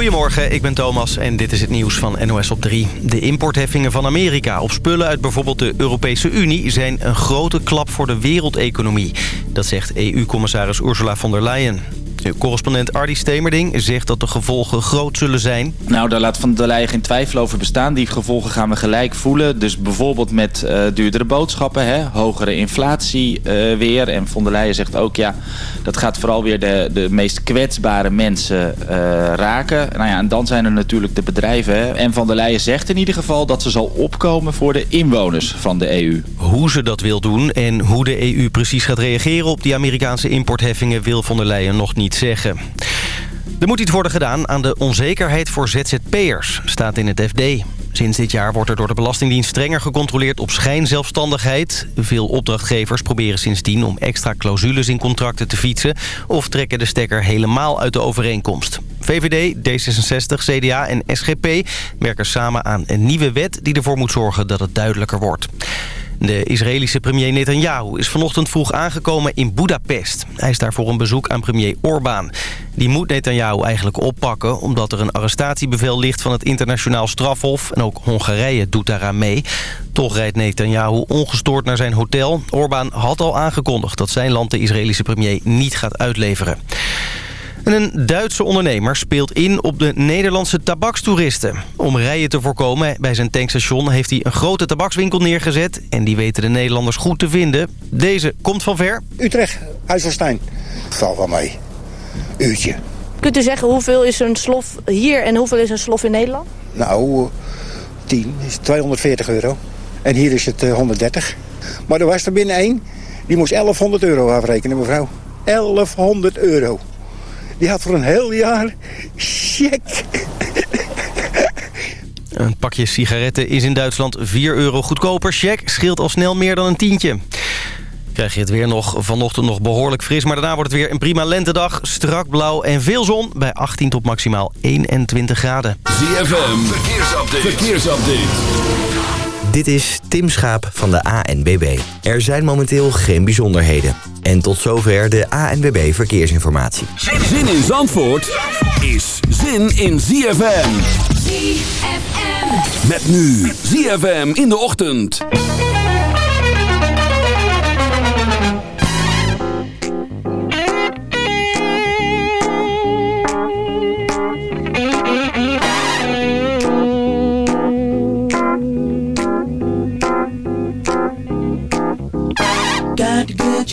Goedemorgen, ik ben Thomas en dit is het nieuws van NOS op 3. De importheffingen van Amerika op spullen uit bijvoorbeeld de Europese Unie... zijn een grote klap voor de wereldeconomie. Dat zegt EU-commissaris Ursula von der Leyen. Nu, correspondent Ardy Stemerding zegt dat de gevolgen groot zullen zijn. Nou, daar laat Van der Leyen geen twijfel over bestaan. Die gevolgen gaan we gelijk voelen. Dus bijvoorbeeld met uh, duurdere boodschappen, hè? hogere inflatie uh, weer. En Van der Leyen zegt ook, ja, dat gaat vooral weer de, de meest kwetsbare mensen uh, raken. Nou ja, en dan zijn er natuurlijk de bedrijven. Hè? En Van der Leyen zegt in ieder geval dat ze zal opkomen voor de inwoners van de EU. Hoe ze dat wil doen en hoe de EU precies gaat reageren op die Amerikaanse importheffingen... wil Van der Leyen nog niet zeggen. Er moet iets worden gedaan aan de onzekerheid voor ZZP'ers, staat in het FD. Sinds dit jaar wordt er door de Belastingdienst strenger gecontroleerd op schijnzelfstandigheid. Veel opdrachtgevers proberen sindsdien om extra clausules in contracten te fietsen... of trekken de stekker helemaal uit de overeenkomst. VVD, D66, CDA en SGP werken samen aan een nieuwe wet... die ervoor moet zorgen dat het duidelijker wordt. De Israëlische premier Netanyahu is vanochtend vroeg aangekomen in Budapest. Hij is daar voor een bezoek aan premier Orbán. Die moet Netanyahu eigenlijk oppakken... omdat er een arrestatiebevel ligt van het internationaal strafhof... en ook Hongarije doet daaraan mee. Toch rijdt Netanyahu ongestoord naar zijn hotel. Orbán had al aangekondigd dat zijn land de Israëlische premier niet gaat uitleveren. En een Duitse ondernemer speelt in op de Nederlandse tabakstoeristen. Om rijen te voorkomen bij zijn tankstation heeft hij een grote tabakswinkel neergezet... en die weten de Nederlanders goed te vinden. Deze komt van ver. Utrecht, Huiselstein. Val wel mee. Uurtje. Kunt u zeggen hoeveel is een slof hier en hoeveel is een slof in Nederland? Nou, 10 is 240 euro. En hier is het 130. Maar er was er binnen één, die moest 1100 euro afrekenen, mevrouw. 1100 euro. Die had voor een heel jaar check. Een pakje sigaretten is in Duitsland 4 euro goedkoper. Check scheelt al snel meer dan een tientje. Krijg je het weer nog vanochtend nog behoorlijk fris. Maar daarna wordt het weer een prima lentedag. Strak blauw en veel zon bij 18 tot maximaal 21 graden. ZFM, verkeersupdate. verkeersupdate. Dit is Tim Schaap van de ANBB. Er zijn momenteel geen bijzonderheden. En tot zover de ANBB Verkeersinformatie. Zin in Zandvoort is zin in ZFM. ZFM. Met nu ZFM in de ochtend.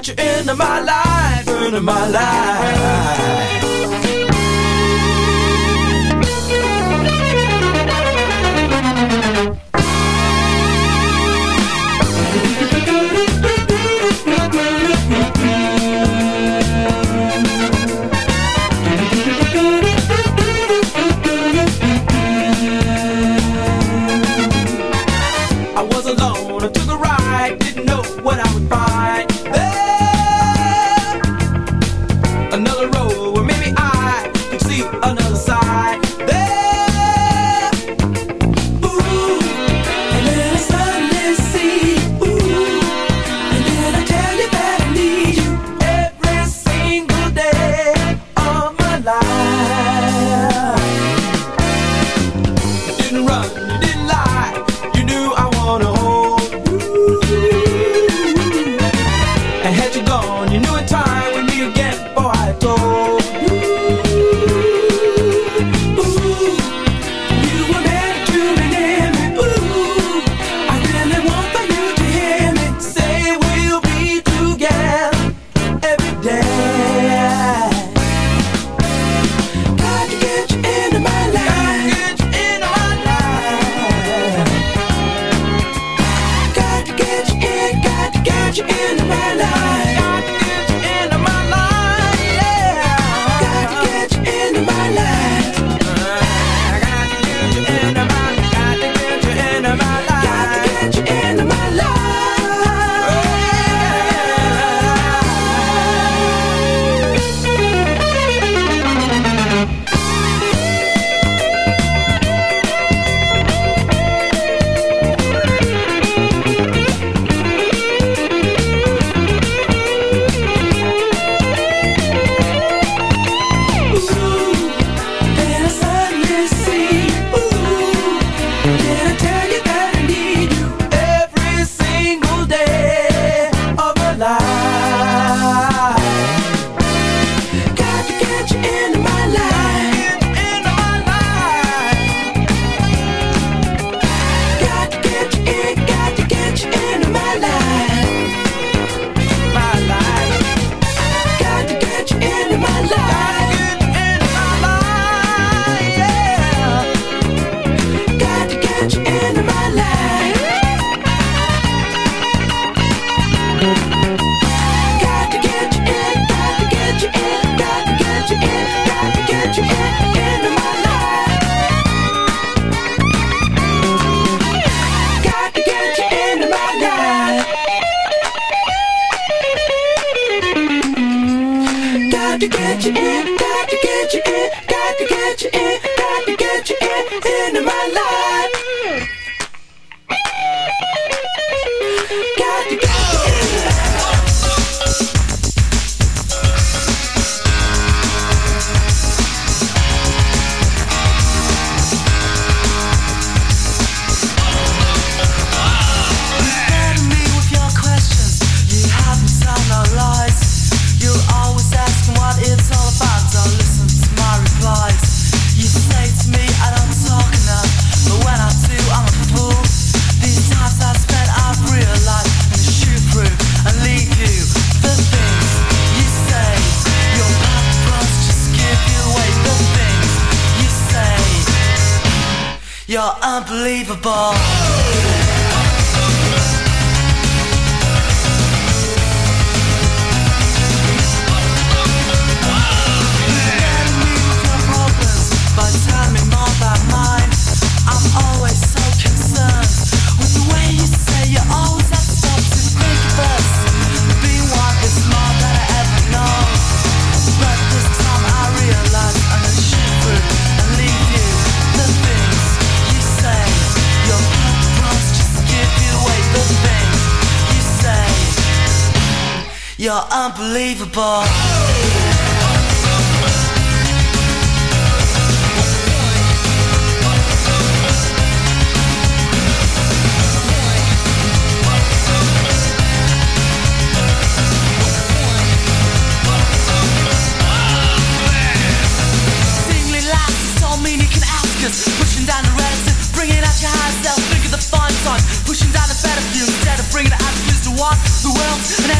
Get you into my life, into my life. You're unbelievable. Pushing down the reticence, bringing out your high self, think of the fine times. Pushing down the better view, instead of bringing the attitudes to what? Who else?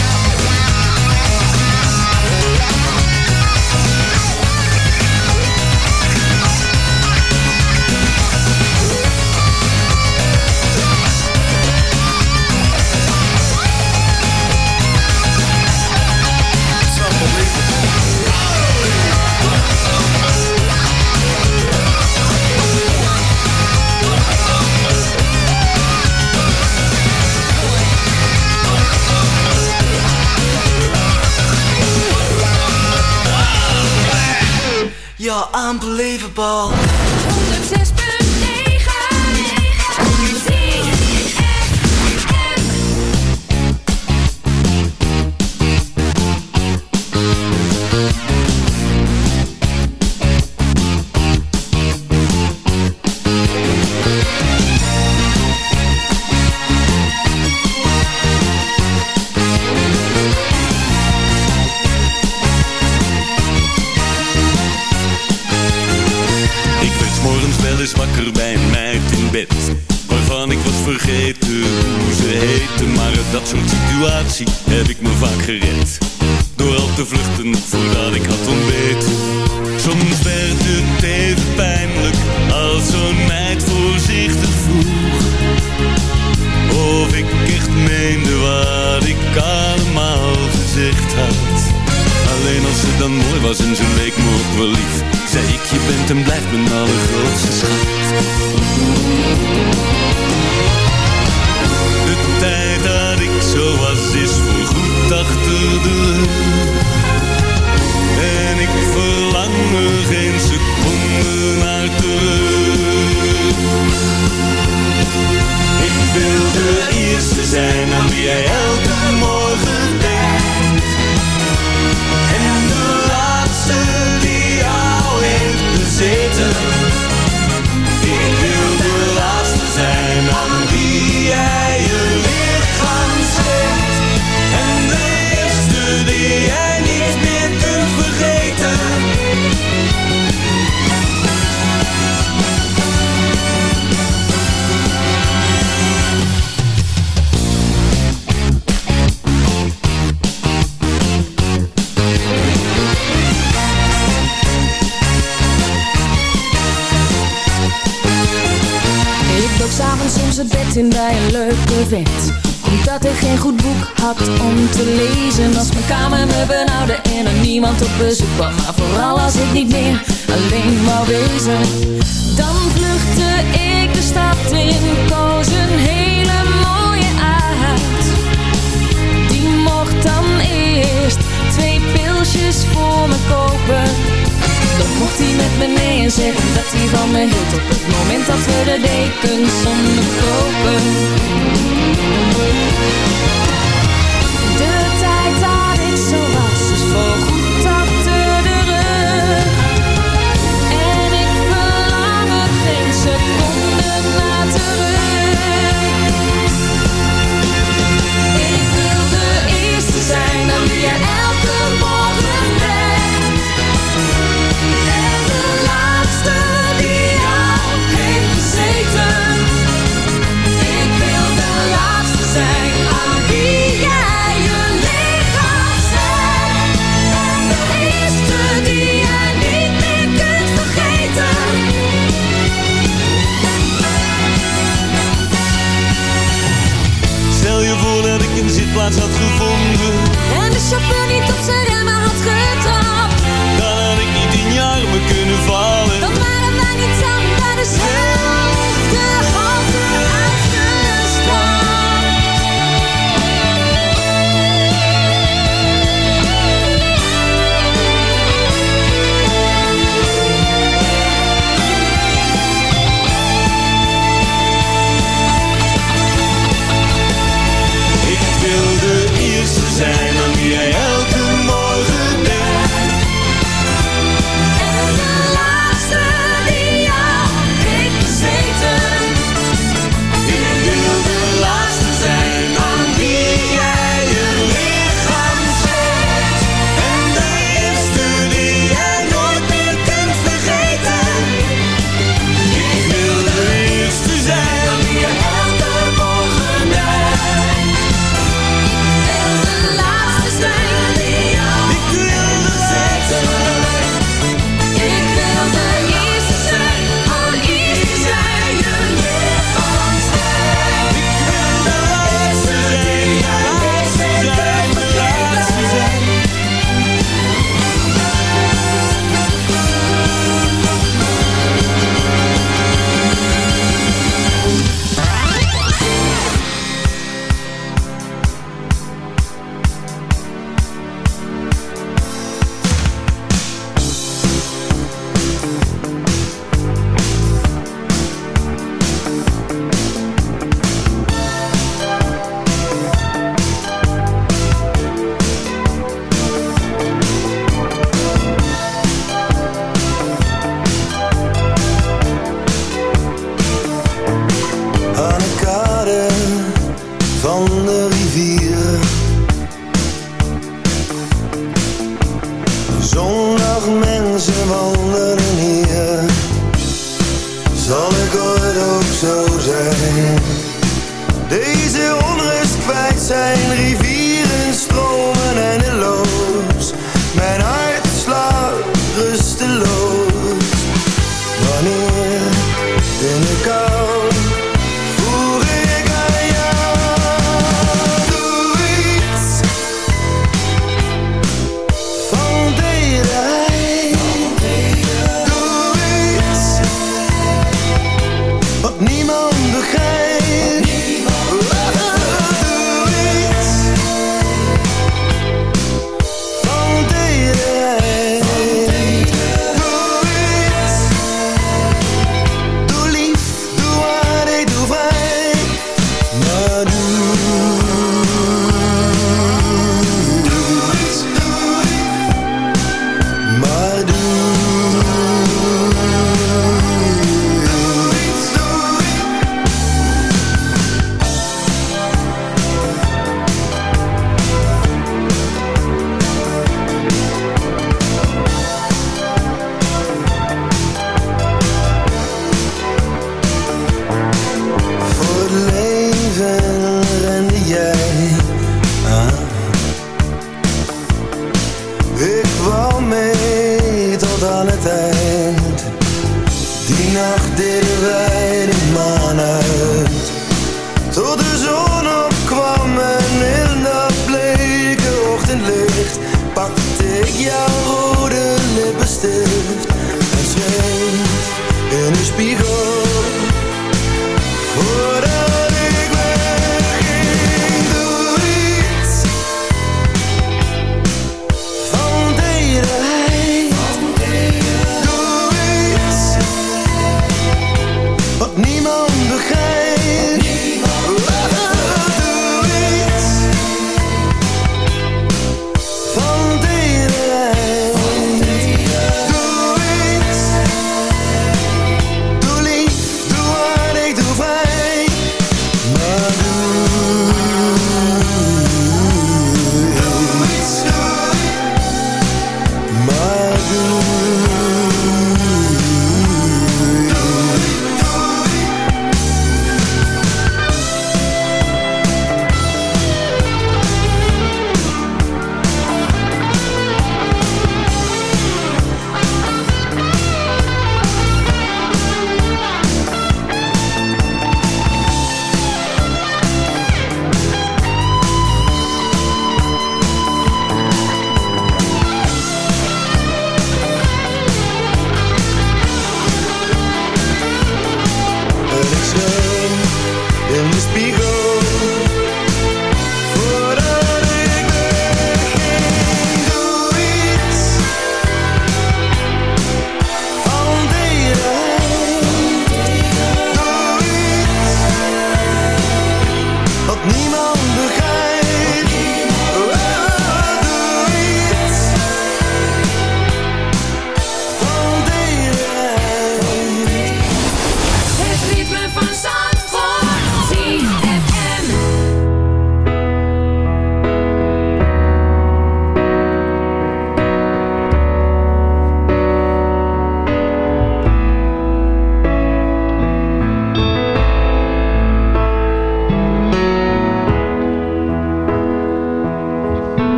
unbelievable.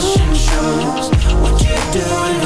fashion shows. What you do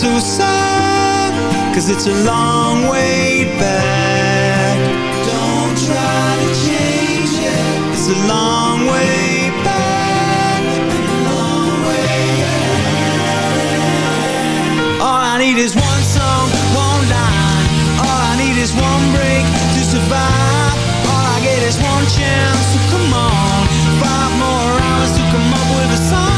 so sad, cause it's a long way back. Don't try to change it. It's a long way back. a long way back. All I need is one song, one line. All I need is one break to survive. All I get is one chance, so come on. Five more hours to come up with a song.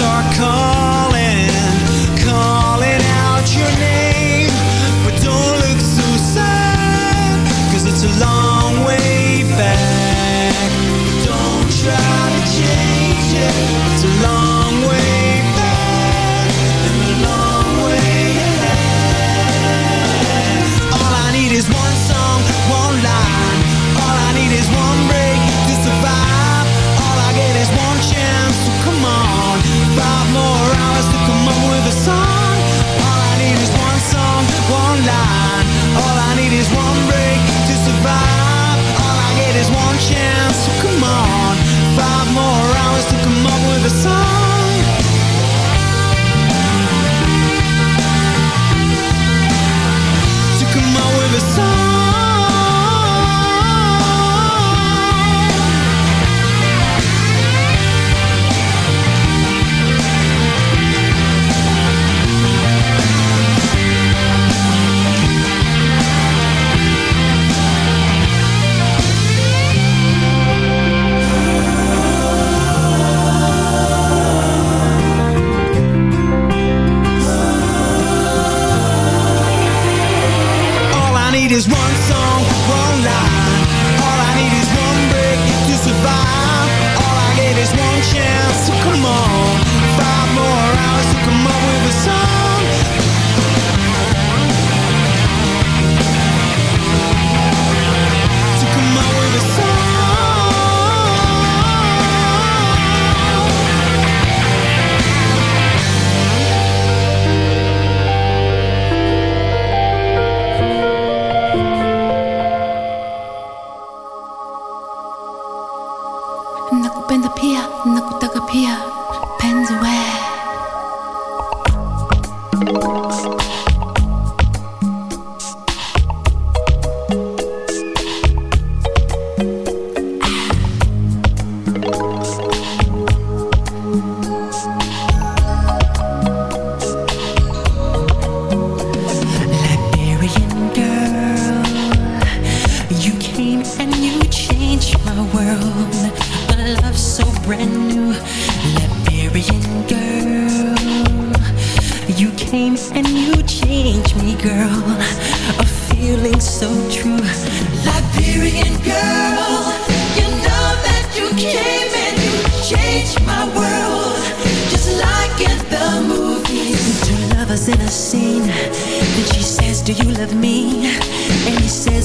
are calling, calling out your name. But don't look so it's a long way back. Don't try to change it, it's a long way back, and a long way ahead. All I need is one song, one line. All I need is one breath Mama with a song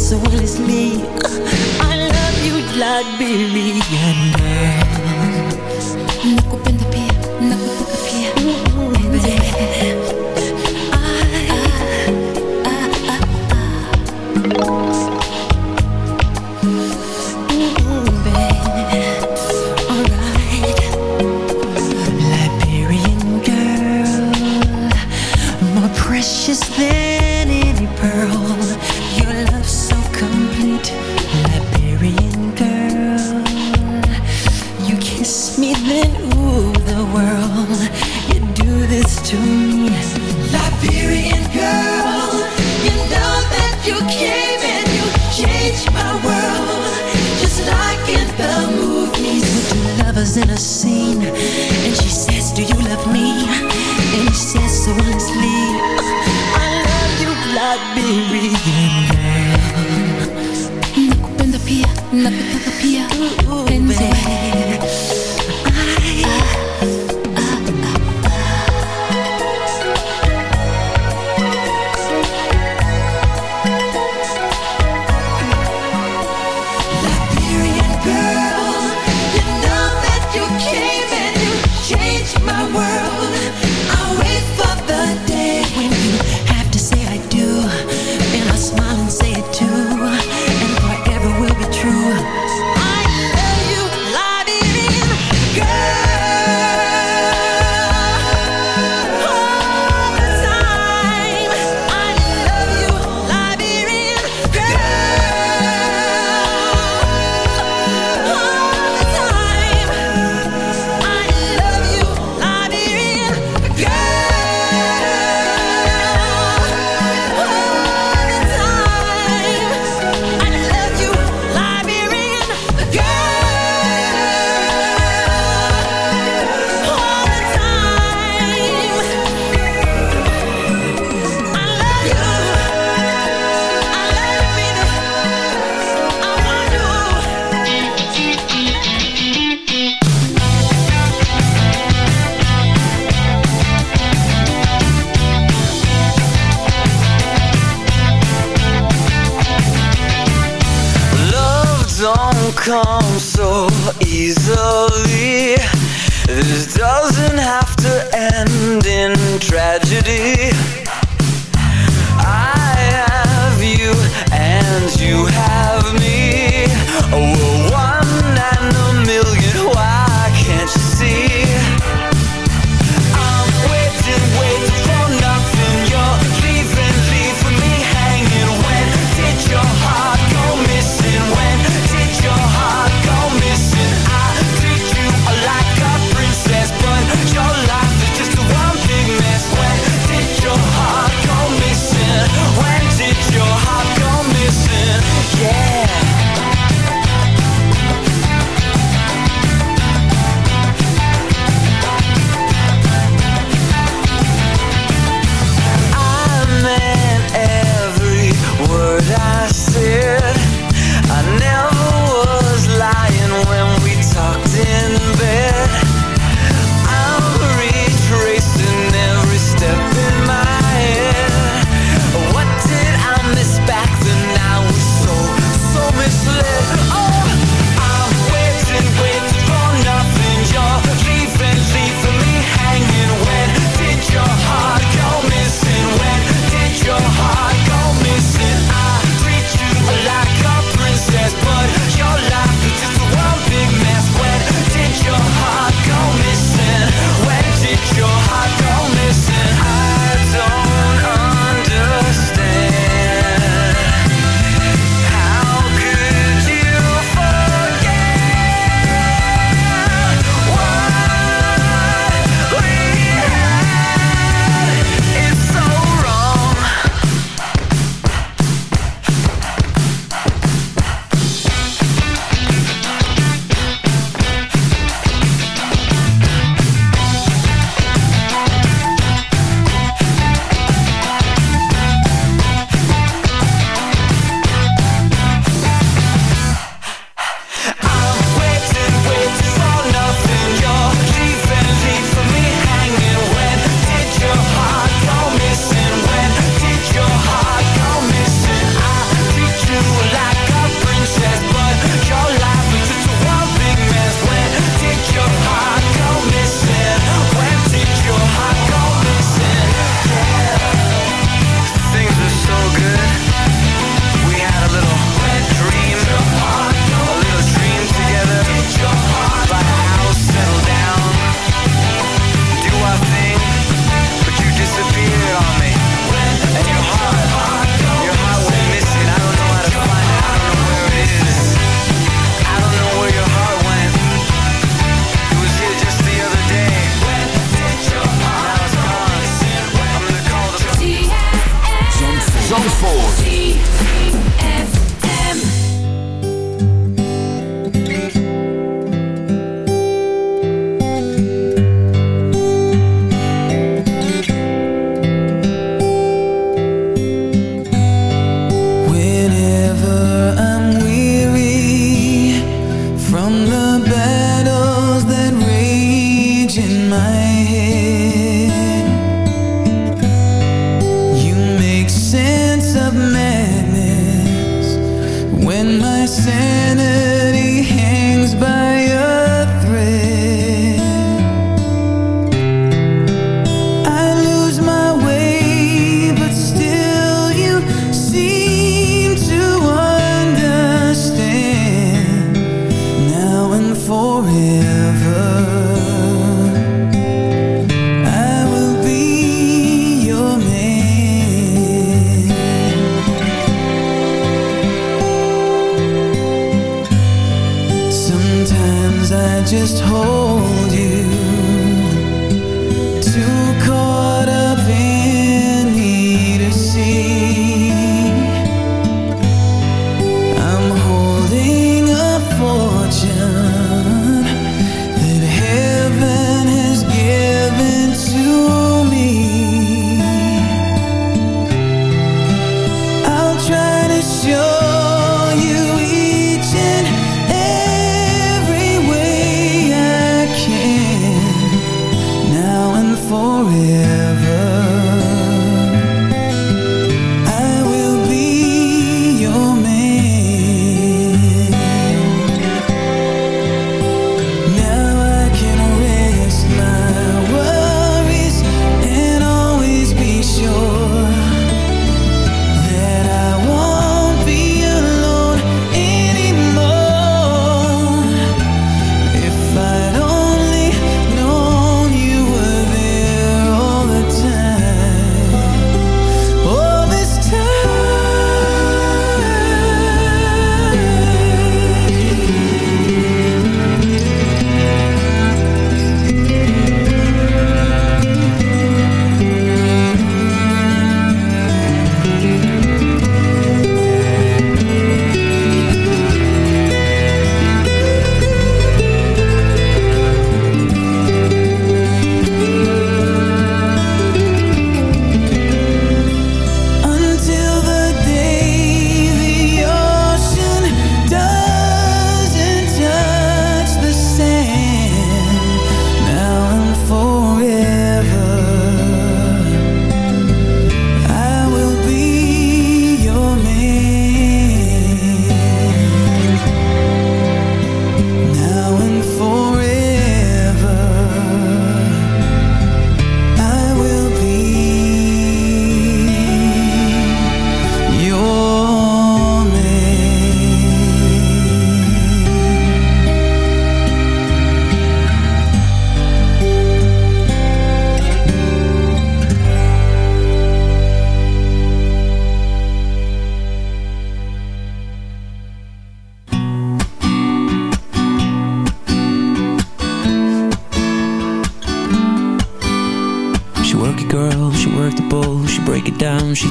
he says so honestly, I love you, Liberian girl.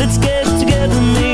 Let's get together,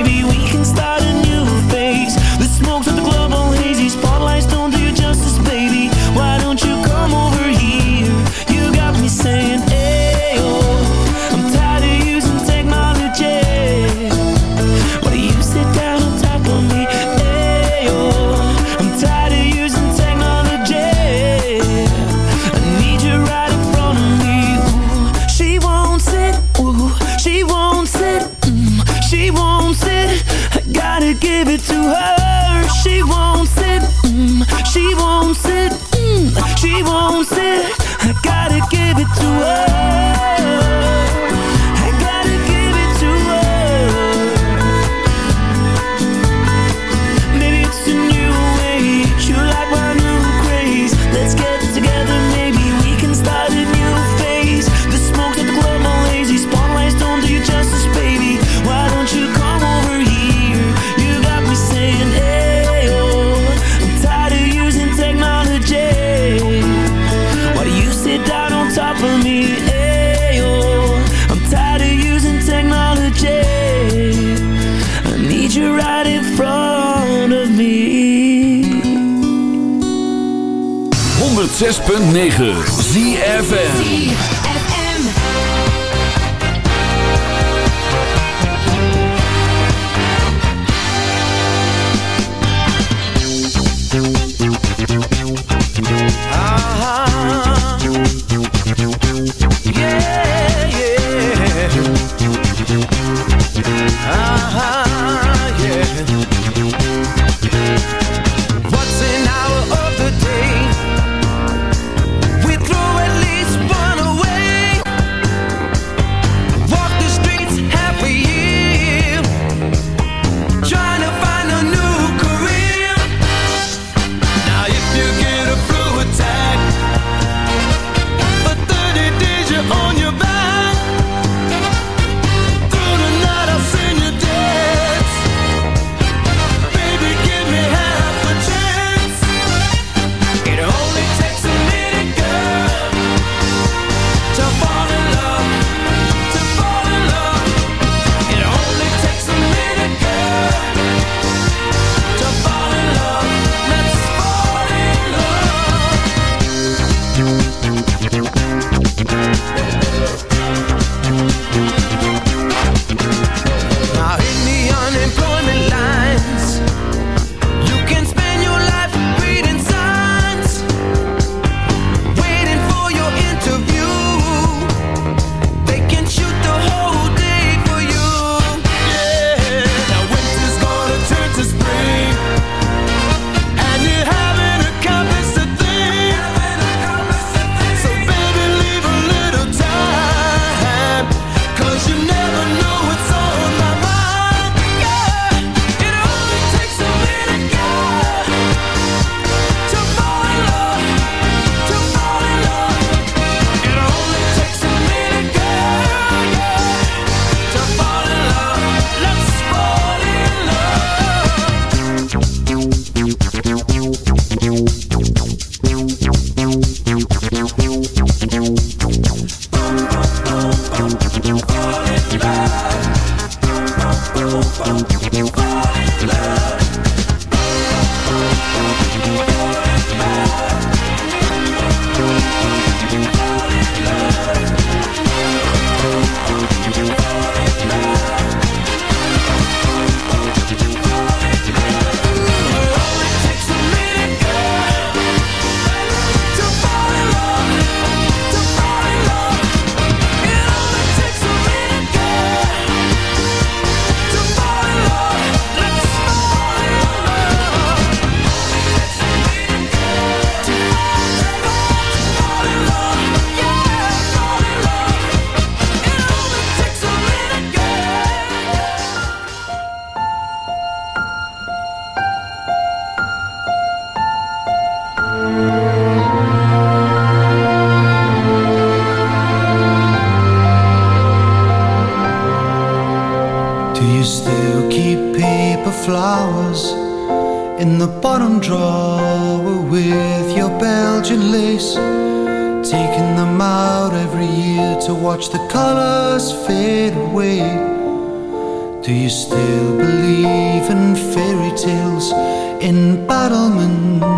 106.9 ZFN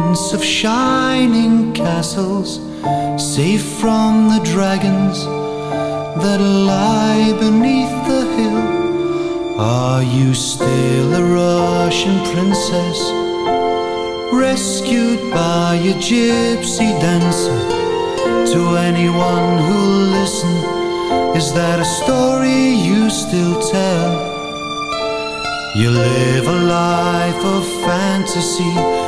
prince of shining castles, safe from the dragons that lie beneath the hill. Are you still a Russian princess, rescued by a gypsy dancer? To anyone who'll listen, is that a story you still tell? You live a life of fantasy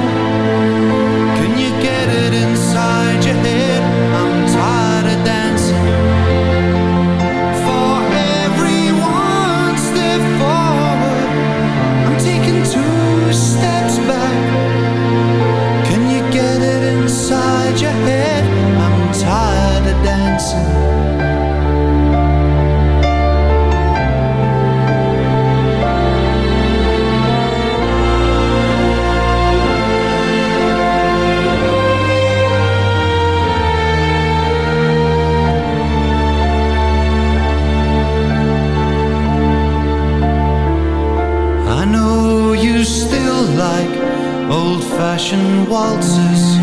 passion waltzes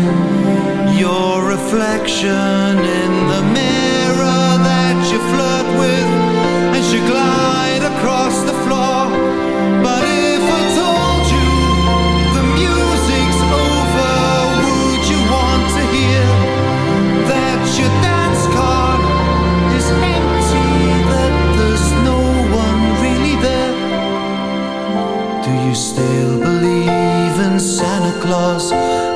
Your reflection in the mirror that you flirt with As you glide across the floor.